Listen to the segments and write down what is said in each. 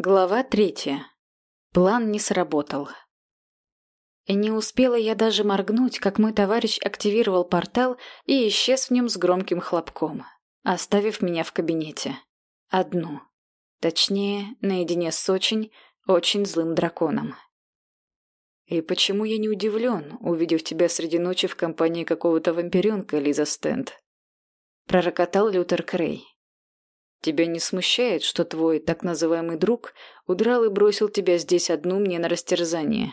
Глава третья. План не сработал. И не успела я даже моргнуть, как мой товарищ активировал портал и исчез в нем с громким хлопком, оставив меня в кабинете. Одну. Точнее, наедине с очень, очень злым драконом. «И почему я не удивлен, увидев тебя среди ночи в компании какого-то вампиренка, Лиза Стенд?» Пророкотал Лютер Крей. Тебя не смущает, что твой так называемый друг удрал и бросил тебя здесь одну мне на растерзание?»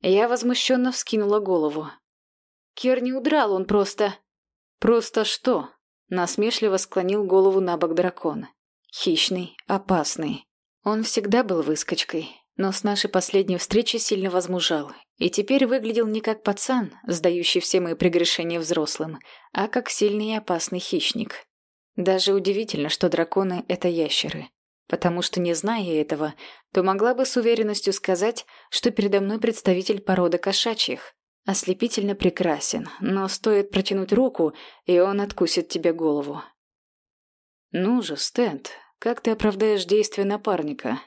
Я возмущенно вскинула голову. «Кер не удрал, он просто...» «Просто что?» Насмешливо склонил голову на бок дракон. Хищный, опасный. Он всегда был выскочкой, но с нашей последней встречи сильно возмужал, и теперь выглядел не как пацан, сдающий все мои прегрешения взрослым, а как сильный и опасный хищник. Даже удивительно, что драконы — это ящеры. Потому что, не зная этого, то могла бы с уверенностью сказать, что передо мной представитель породы кошачьих. Ослепительно прекрасен, но стоит протянуть руку, и он откусит тебе голову. «Ну же, Стэнд, как ты оправдаешь действия напарника?»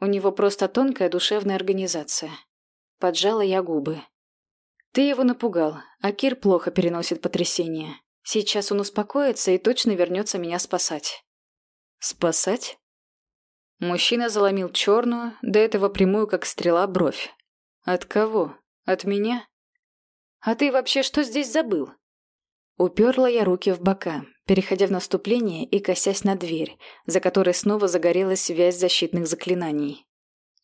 У него просто тонкая душевная организация. Поджала я губы. Ты его напугал, а Кир плохо переносит потрясение. Сейчас он успокоится и точно вернется меня спасать. Спасать? Мужчина заломил черную, до этого прямую, как стрела, бровь. От кого? От меня? А ты вообще что здесь забыл? Уперла я руки в бока, переходя в наступление и косясь на дверь, за которой снова загорелась связь защитных заклинаний.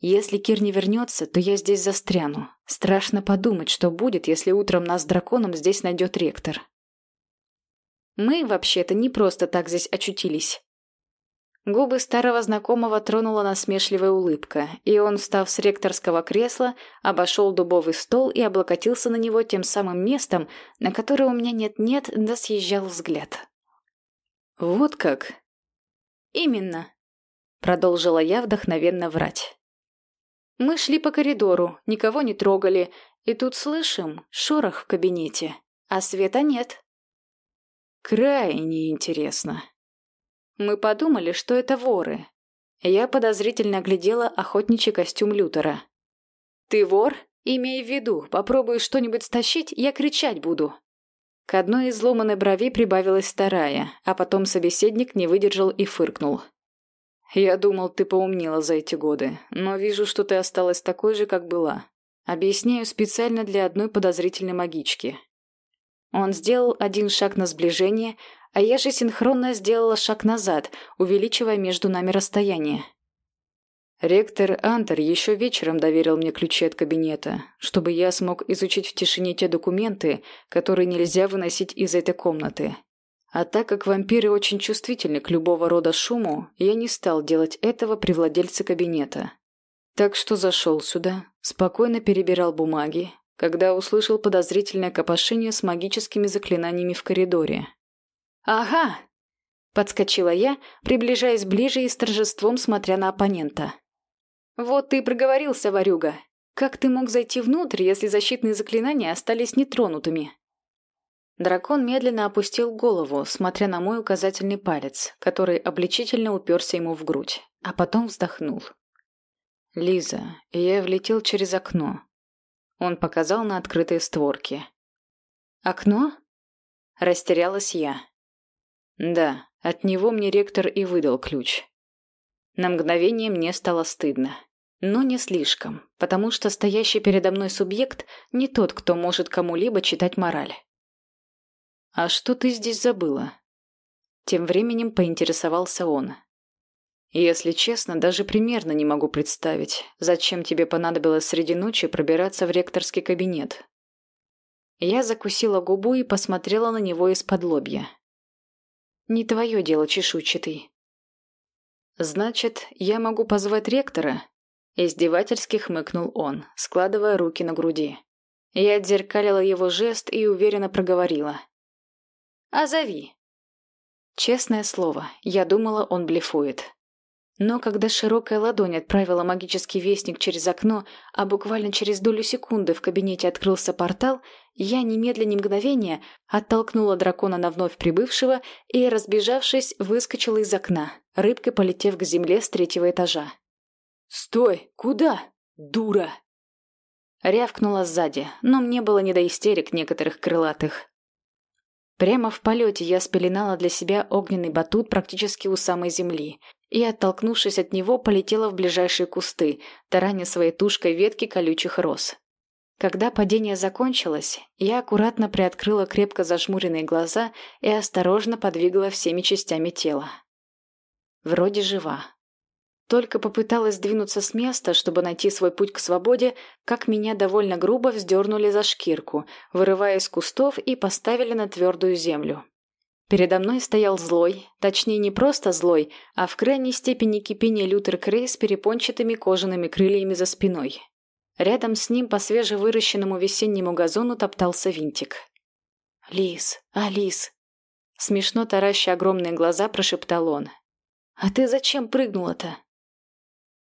Если Кир не вернется, то я здесь застряну. Страшно подумать, что будет, если утром нас с драконом здесь найдет ректор. Мы, вообще-то, не просто так здесь очутились. Губы старого знакомого тронула насмешливая улыбка, и он, встав с ректорского кресла, обошел дубовый стол и облокотился на него тем самым местом, на которое у меня нет-нет, да съезжал взгляд. «Вот как?» «Именно», — продолжила я вдохновенно врать. Мы шли по коридору, никого не трогали, и тут слышим шорох в кабинете, а света нет. Крайне интересно. Мы подумали, что это воры. Я подозрительно оглядела охотничий костюм Лютера. «Ты вор? Имей в виду, попробуй что-нибудь стащить, я кричать буду». К одной из сломанной брови прибавилась вторая, а потом собеседник не выдержал и фыркнул. «Я думал, ты поумнела за эти годы, но вижу, что ты осталась такой же, как была. Объясняю специально для одной подозрительной магички. Он сделал один шаг на сближение, а я же синхронно сделала шаг назад, увеличивая между нами расстояние. Ректор Антер еще вечером доверил мне ключи от кабинета, чтобы я смог изучить в тишине те документы, которые нельзя выносить из этой комнаты. А так как вампиры очень чувствительны к любого рода шуму, я не стал делать этого при владельце кабинета. Так что зашел сюда, спокойно перебирал бумаги, когда услышал подозрительное копошение с магическими заклинаниями в коридоре. «Ага!» – подскочила я, приближаясь ближе и с торжеством смотря на оппонента. «Вот ты и проговорился, Варюга. Как ты мог зайти внутрь, если защитные заклинания остались нетронутыми?» Дракон медленно опустил голову, смотря на мой указательный палец, который обличительно уперся ему в грудь, а потом вздохнул. «Лиза, я влетел через окно. Он показал на открытые створки. «Окно?» Растерялась я. Да, от него мне ректор и выдал ключ. На мгновение мне стало стыдно. Но не слишком, потому что стоящий передо мной субъект не тот, кто может кому-либо читать мораль. «А что ты здесь забыла?» Тем временем поинтересовался он. Если честно, даже примерно не могу представить, зачем тебе понадобилось среди ночи пробираться в ректорский кабинет. Я закусила губу и посмотрела на него из-под лобья. «Не твое дело, чешуйчатый». «Значит, я могу позвать ректора?» Издевательски хмыкнул он, складывая руки на груди. Я отзеркалила его жест и уверенно проговорила. «А зови». Честное слово, я думала, он блефует. Но когда широкая ладонь отправила магический вестник через окно, а буквально через долю секунды в кабинете открылся портал, я немедленно ни мгновения оттолкнула дракона на вновь прибывшего и, разбежавшись, выскочила из окна, рыбкой полетев к земле с третьего этажа. «Стой! Куда? Дура!» Рявкнула сзади, но мне было не до истерик некоторых крылатых. Прямо в полете я спеленала для себя огненный батут практически у самой земли и, оттолкнувшись от него, полетела в ближайшие кусты, тараня своей тушкой ветки колючих роз. Когда падение закончилось, я аккуратно приоткрыла крепко зажмуренные глаза и осторожно подвигала всеми частями тела. Вроде жива. Только попыталась двинуться с места, чтобы найти свой путь к свободе, как меня довольно грубо вздернули за шкирку, вырывая из кустов и поставили на твердую землю. Передо мной стоял злой, точнее не просто злой, а в крайней степени кипения Лютер Крей с перепончатыми кожаными крыльями за спиной. Рядом с ним по свежевыращенному весеннему газону топтался винтик. «Лис, Алис!» Смешно тараща огромные глаза, прошептал он. «А ты зачем прыгнула-то?»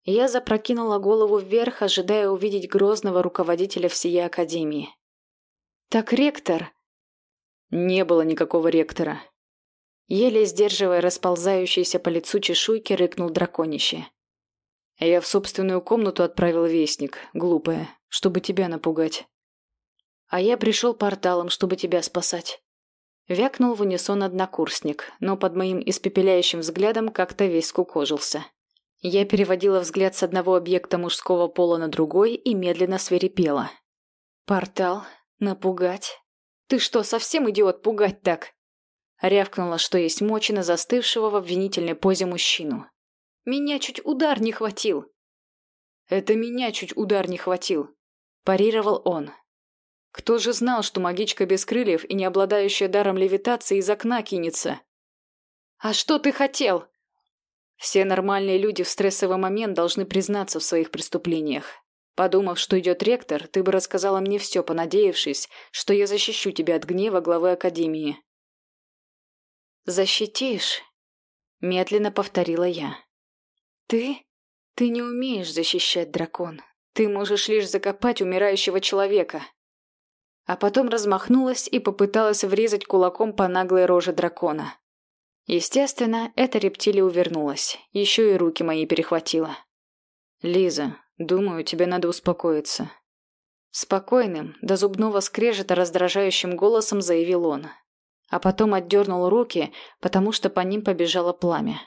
Я запрокинула голову вверх, ожидая увидеть грозного руководителя всей Академии. «Так ректор...» «Не было никакого ректора». Еле сдерживая расползающиеся по лицу чешуйки, рыкнул драконище. Я в собственную комнату отправил вестник, глупая, чтобы тебя напугать. А я пришел порталом, чтобы тебя спасать. Вякнул в унисон однокурсник, но под моим испепеляющим взглядом как-то весь скукожился. Я переводила взгляд с одного объекта мужского пола на другой и медленно свирепела. «Портал? Напугать? Ты что, совсем идиот пугать так?» Рявкнула, что есть мочи на застывшего в обвинительной позе мужчину. Меня чуть удар не хватил. Это меня чуть удар не хватил, парировал он. Кто же знал, что магичка без крыльев и не обладающая даром левитации из окна кинется? А что ты хотел? Все нормальные люди в стрессовый момент должны признаться в своих преступлениях. Подумав, что идет ректор, ты бы рассказала мне все, понадеявшись, что я защищу тебя от гнева главы Академии. «Защитишь?» – медленно повторила я. «Ты? Ты не умеешь защищать дракон. Ты можешь лишь закопать умирающего человека». А потом размахнулась и попыталась врезать кулаком по наглой роже дракона. Естественно, эта рептилия увернулась, еще и руки мои перехватила. «Лиза, думаю, тебе надо успокоиться». Спокойным, до зубного скрежета раздражающим голосом заявил он. А потом отдернул руки, потому что по ним побежало пламя.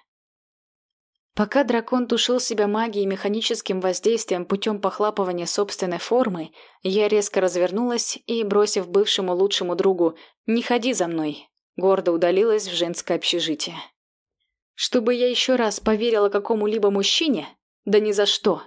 Пока дракон тушил себя магией и механическим воздействием путем похлапывания собственной формы, я резко развернулась и, бросив бывшему лучшему другу «Не ходи за мной», гордо удалилась в женское общежитие. Чтобы я еще раз поверила какому-либо мужчине? Да ни за что.